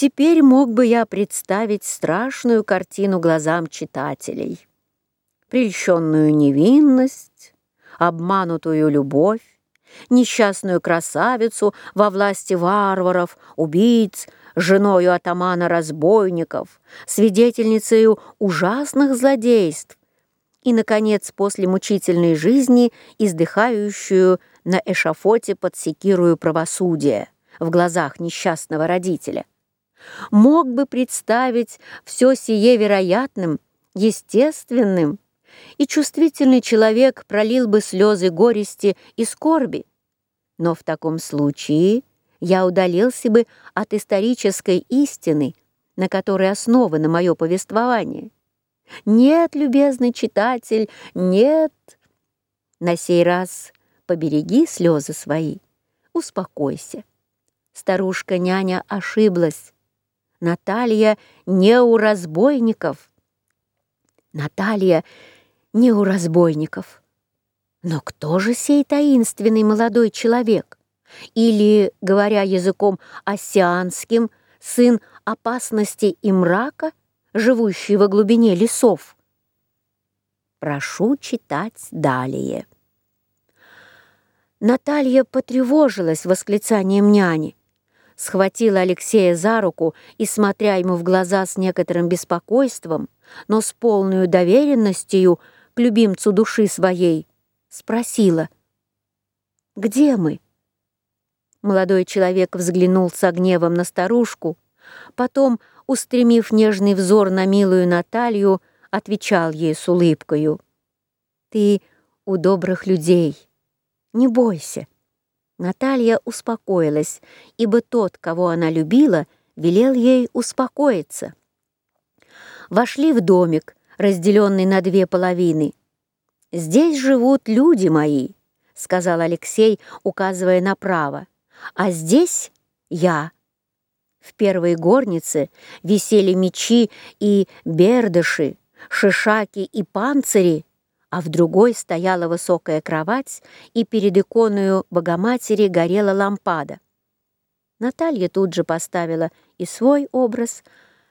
теперь мог бы я представить страшную картину глазам читателей. Прельщенную невинность, обманутую любовь, несчастную красавицу во власти варваров, убийц, женою атамана разбойников, свидетельницею ужасных злодейств и, наконец, после мучительной жизни издыхающую на эшафоте под секирую правосудия в глазах несчастного родителя. Мог бы представить все сие вероятным, естественным, и чувствительный человек пролил бы слезы горести и скорби. Но в таком случае я удалился бы от исторической истины, на которой основано мое повествование. Нет, любезный читатель, нет. На сей раз побереги слезы свои, успокойся. Старушка-няня ошиблась. Наталья не у разбойников. Наталья не у разбойников. Но кто же сей таинственный молодой человек? Или, говоря языком осианским, сын опасности и мрака, живущий во глубине лесов? Прошу читать далее. Наталья потревожилась восклицанием няни, схватила Алексея за руку и, смотря ему в глаза с некоторым беспокойством, но с полной доверенностью к любимцу души своей, спросила, «Где мы?» Молодой человек взглянул с гневом на старушку, потом, устремив нежный взор на милую Наталью, отвечал ей с улыбкою, «Ты у добрых людей, не бойся». Наталья успокоилась, ибо тот, кого она любила, велел ей успокоиться. Вошли в домик, разделенный на две половины. «Здесь живут люди мои», — сказал Алексей, указывая направо, «а здесь я». В первой горнице висели мечи и бердыши, шишаки и панцири, а в другой стояла высокая кровать, и перед иконою Богоматери горела лампада. Наталья тут же поставила и свой образ,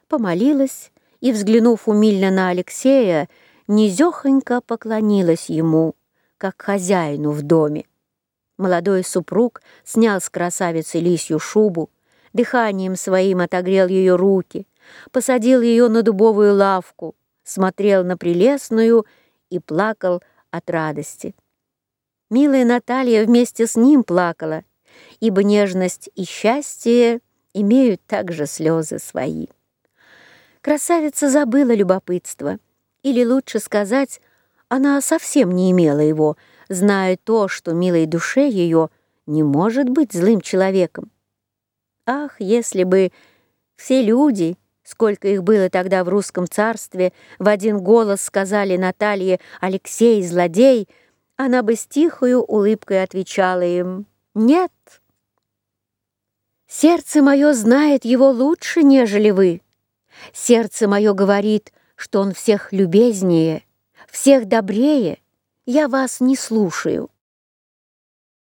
помолилась и, взглянув умильно на Алексея, низехонько поклонилась ему, как хозяину в доме. Молодой супруг снял с красавицы лисью шубу, дыханием своим отогрел ее руки, посадил ее на дубовую лавку, смотрел на прелестную и плакал от радости. Милая Наталья вместе с ним плакала, ибо нежность и счастье имеют также слезы свои. Красавица забыла любопытство, или лучше сказать, она совсем не имела его, зная то, что милой душе ее не может быть злым человеком. Ах, если бы все люди Сколько их было тогда в русском царстве, в один голос сказали Наталье «Алексей, злодей», она бы с тихою улыбкой отвечала им «Нет». Сердце мое знает его лучше, нежели вы. Сердце мое говорит, что он всех любезнее, всех добрее. Я вас не слушаю.